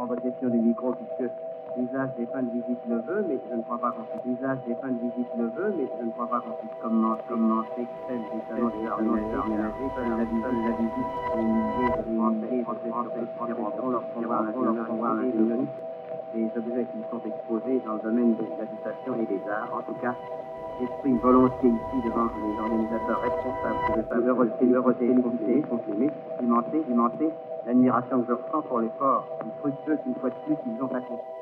reprends votre question du micro puisque l'usage des fins de visite le veut, mais je ne crois pas qu'on puisse. L'usage des fins de visite le veut, mais je ne crois pas qu'on puisse commencer, commencer celle des talents des aménagés, seule la visite, la visite des milliers de milliers de Français qui leur pouvoir national et les objets qui sont exposés dans le domaine de l'habitation et des arts, en tout cas, j'exprime volontiers ici devant les organisateurs responsables de leur féliciter, confirmer, cimenter, cimenter l'admiration que je ressens pour l'effort fructueux qu'une fois de plus ils ont accompli.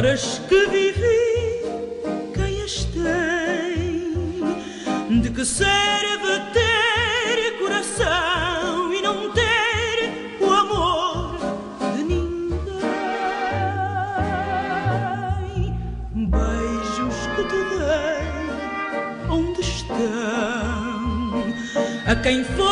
horas que vivi, quem as tem? De que serve ter coração e não ter o amor de ninguém? Beijos que te dei, onde estão? A quem foi?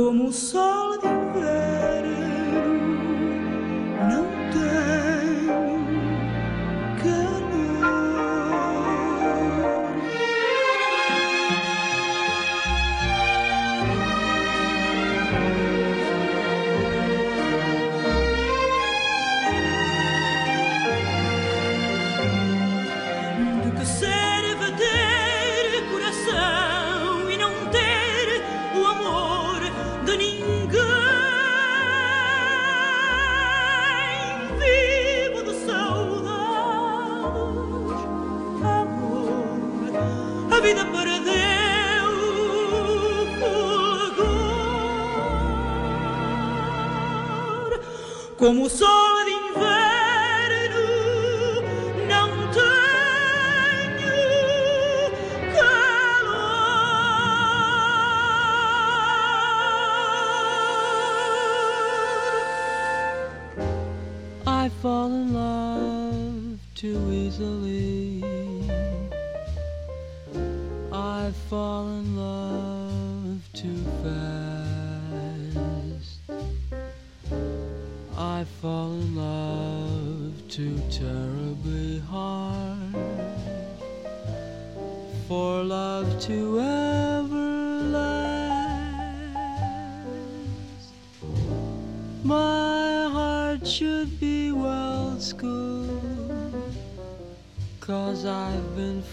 Como o sol de inverno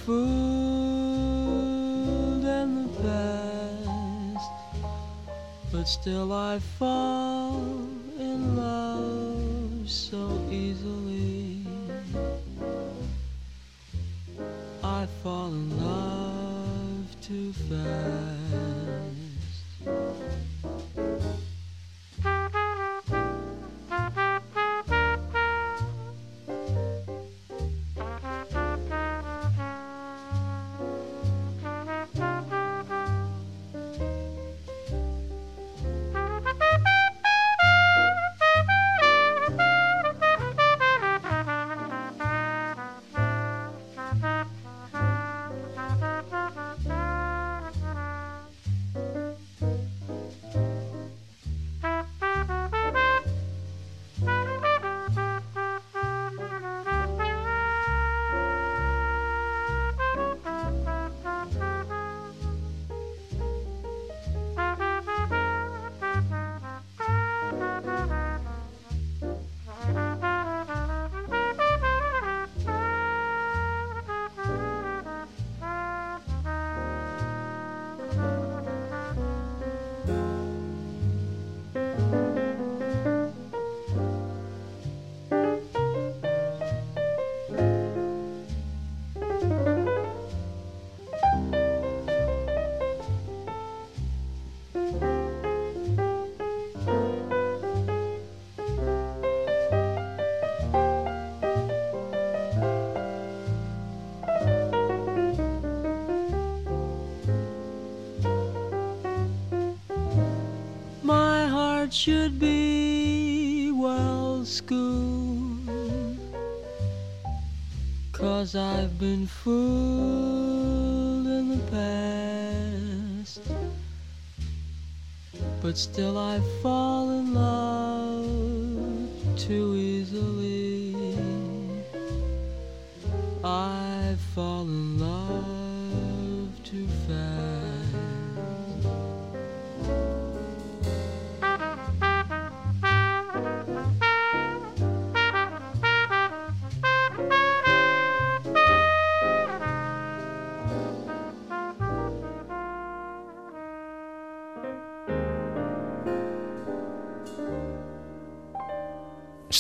fooled in the past, but still I fall in love so easily. I fall in love too fast. should be well schooled. Cause I've been fooled in the past. But still I fall in love.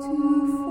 to fall.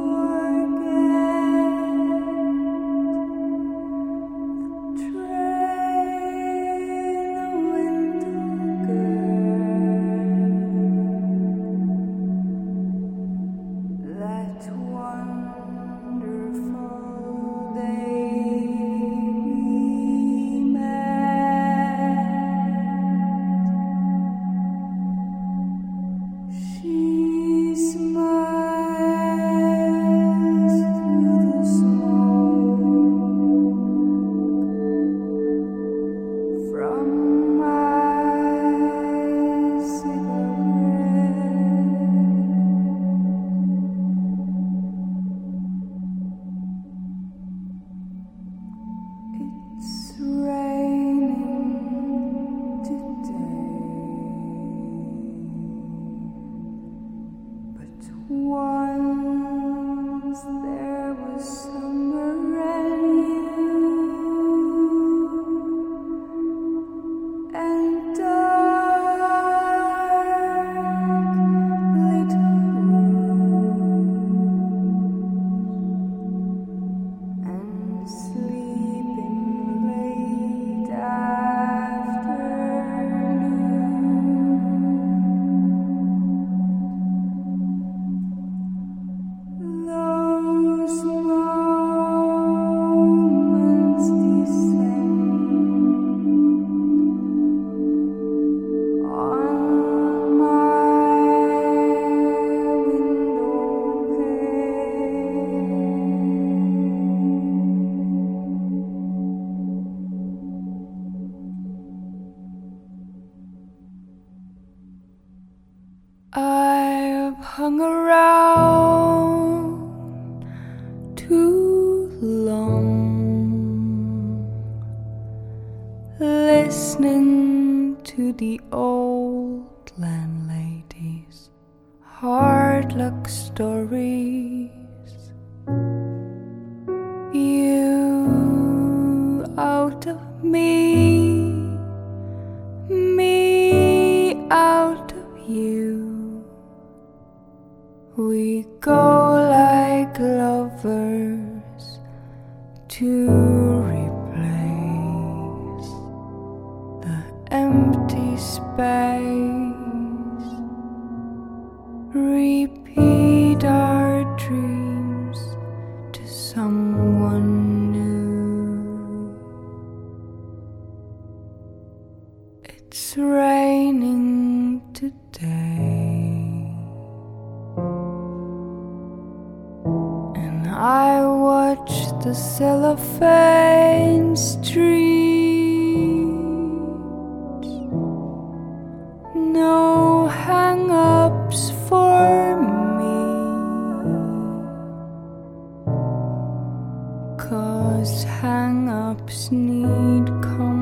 Cause hang ups need company.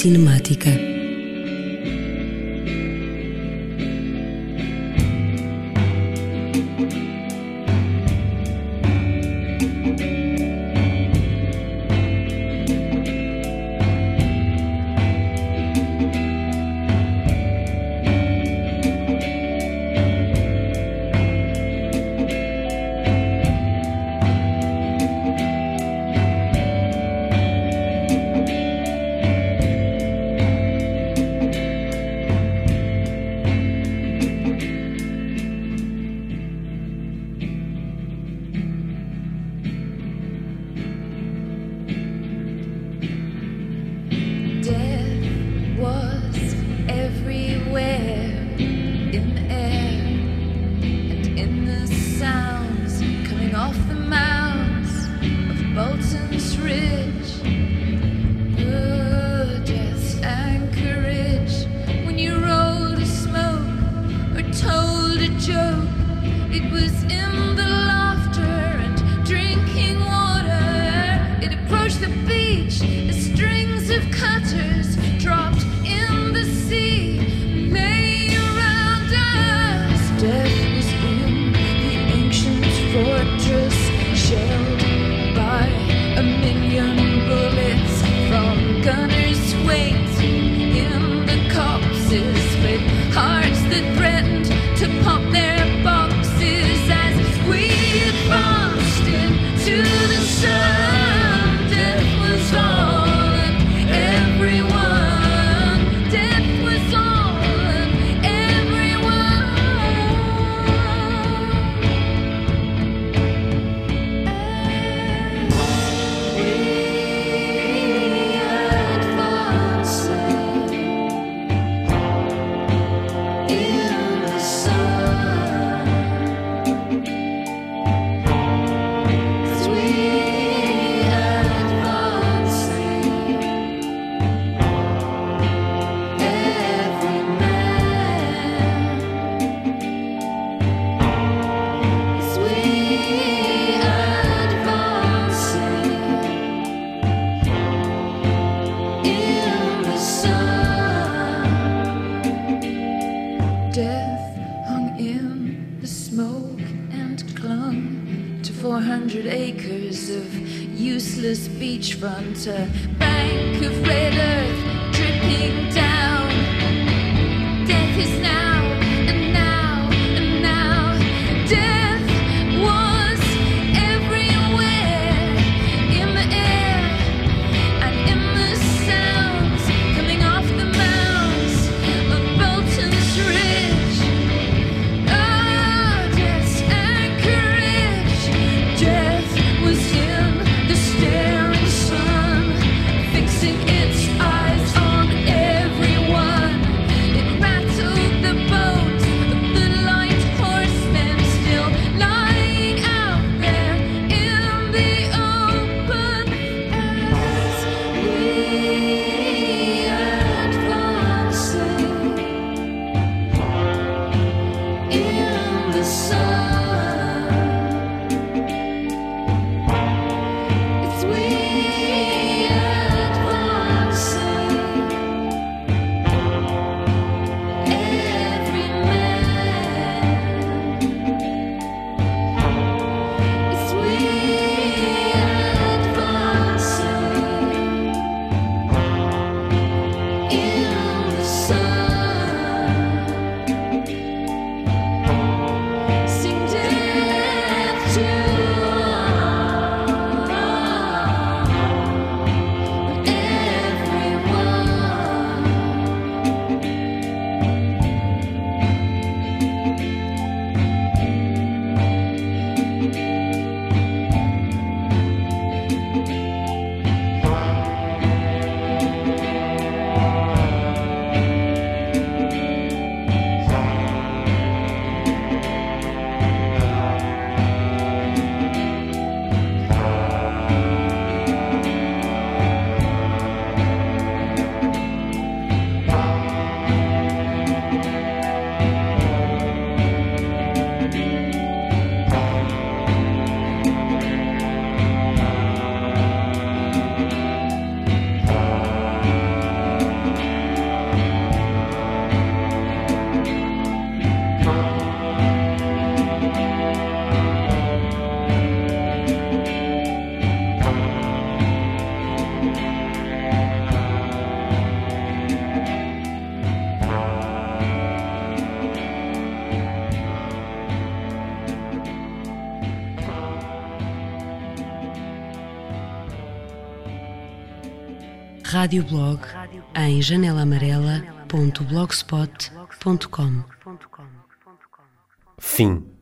Cinemática. to radioblog em janelaamarela.blogspot.com. Fim.